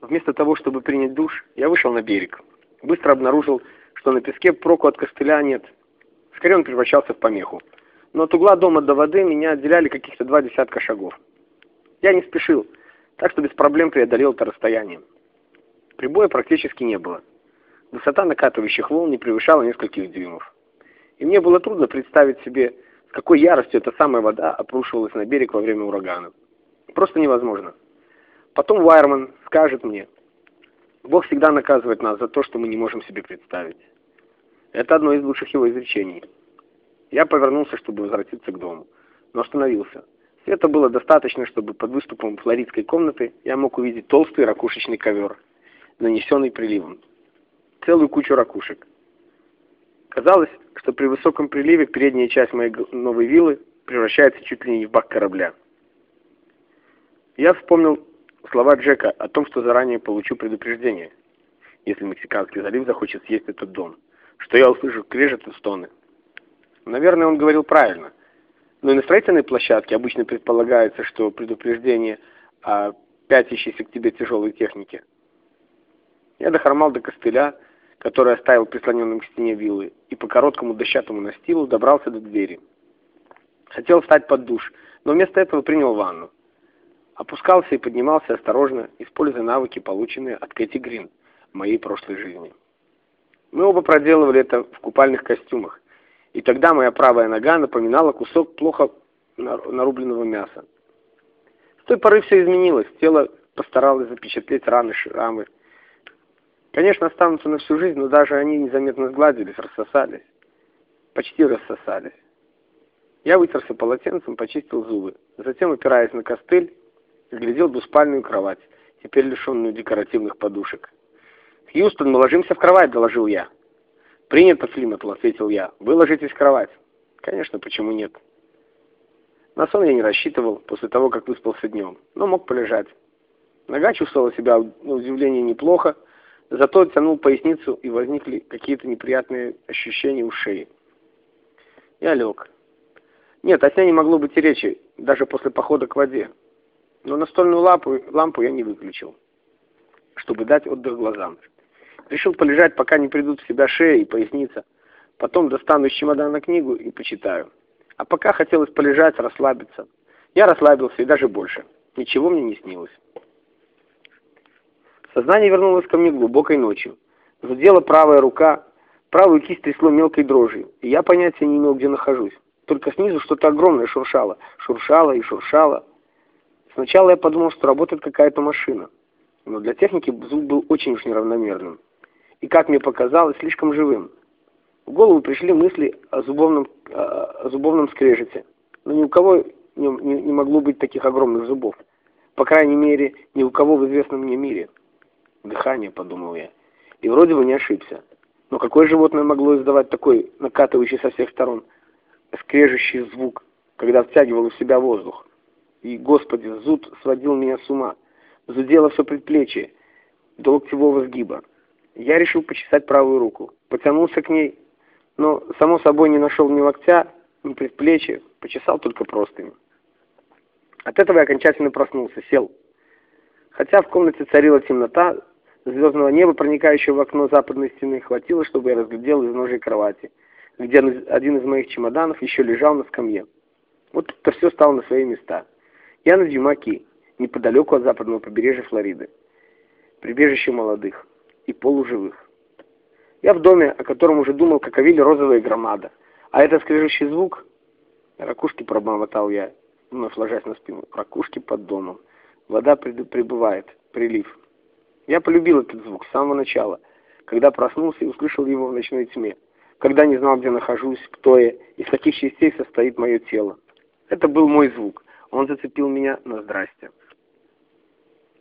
Вместо того, чтобы принять душ, я вышел на берег. Быстро обнаружил, что на песке проку от костыля нет. Скорее он превращался в помеху. Но от угла дома до воды меня отделяли каких-то два десятка шагов. Я не спешил, так что без проблем преодолел это расстояние. Прибоя практически не было. Высота накатывающих волн не превышала нескольких дюймов. И мне было трудно представить себе, с какой яростью эта самая вода обрушивалась на берег во время урагана. Просто невозможно. Потом Вайерман скажет мне, Бог всегда наказывает нас за то, что мы не можем себе представить. Это одно из лучших его изречений. Я повернулся, чтобы возвратиться к дому, но остановился. Света было достаточно, чтобы под выступом флоридской комнаты я мог увидеть толстый ракушечный ковер, нанесенный приливом. Целую кучу ракушек. Казалось, что при высоком приливе передняя часть моей новой виллы превращается чуть ли не в бак корабля. Я вспомнил слова Джека о том, что заранее получу предупреждение, если Мексиканский залив захочет съесть этот дом, что я услышу крежет и стоны. Наверное, он говорил правильно. Но и на строительной площадке обычно предполагается, что предупреждение о пятящейся к тебе тяжелой технике. Я дохромал до костыля, который оставил прислоненным к стене виллы, и по короткому дощатому настилу добрался до двери. Хотел встать под душ, но вместо этого принял ванну. Опускался и поднимался осторожно, используя навыки, полученные от Кэти Грин в моей прошлой жизни. Мы оба проделывали это в купальных костюмах, и тогда моя правая нога напоминала кусок плохо нарубленного мяса. С той поры все изменилось, тело постаралось запечатлеть раны, шрамы. Конечно, останутся на всю жизнь, но даже они незаметно сгладились, рассосались. Почти рассосались. Я вытерся полотенцем, почистил зубы. Затем, опираясь на костыль, глядел двуспальную кровать, теперь лишенную декоративных подушек. «Хьюстон, мы ложимся в кровать», — доложил я. «Принято, Флиматл», — ответил я. «Вы ложитесь в кровать». «Конечно, почему нет?» На сон я не рассчитывал после того, как выспался днем, но мог полежать. Нога чувствовала себя, на удивление, неплохо, зато тянул поясницу, и возникли какие-то неприятные ощущения у шеи. Я лег. Нет, о сне не могло быть и речи, даже после похода к воде. Но настольную лампу, лампу я не выключил, чтобы дать отдых глазам. Решил полежать, пока не придут в себя шея и поясница. Потом достану из чемодана книгу и почитаю. А пока хотелось полежать, расслабиться. Я расслабился и даже больше. Ничего мне не снилось. Сознание вернулось ко мне глубокой ночью. Задела правая рука, правую кисть трясло мелкой дрожью, и я понятия не имел, где нахожусь. Только снизу что-то огромное шуршало, шуршало и шуршало. Сначала я подумал, что работает какая-то машина, но для техники звук был очень уж неравномерным и, как мне показалось, слишком живым. В голову пришли мысли о зубовном, о зубовном скрежете, но ни у кого не, не, не могло быть таких огромных зубов. По крайней мере, ни у кого в известном мне мире. Дыхание, подумал я, и вроде бы не ошибся. Но какое животное могло издавать такой накатывающий со всех сторон скрежущий звук, когда втягивало в себя воздух? И, господи, зуд сводил меня с ума. Зудело все предплечье до локтевого сгиба. Я решил почесать правую руку. Потянулся к ней, но, само собой, не нашел ни локтя, ни предплечья, почесал только простыми. От этого я окончательно проснулся, сел. Хотя в комнате царила темнота, звездного неба, проникающего в окно западной стены, хватило, чтобы я разглядел из ножей кровати, где один из моих чемоданов еще лежал на скамье. Вот это все стало на свои места. Я на Дюмаки, неподалеку от западного побережья Флориды. Прибежище молодых и полуживых. Я в доме, о котором уже думал, как о вилле розовая громада. А этот скрежущий звук... Ракушки пробормотал я, вновь ложась на спину. Ракушки под домом. Вода прибывает. Прилив. Я полюбил этот звук с самого начала, когда проснулся и услышал его в ночной тьме, когда не знал, где нахожусь, кто я, из каких частей состоит мое тело. Это был мой звук. Он зацепил меня на здрасте.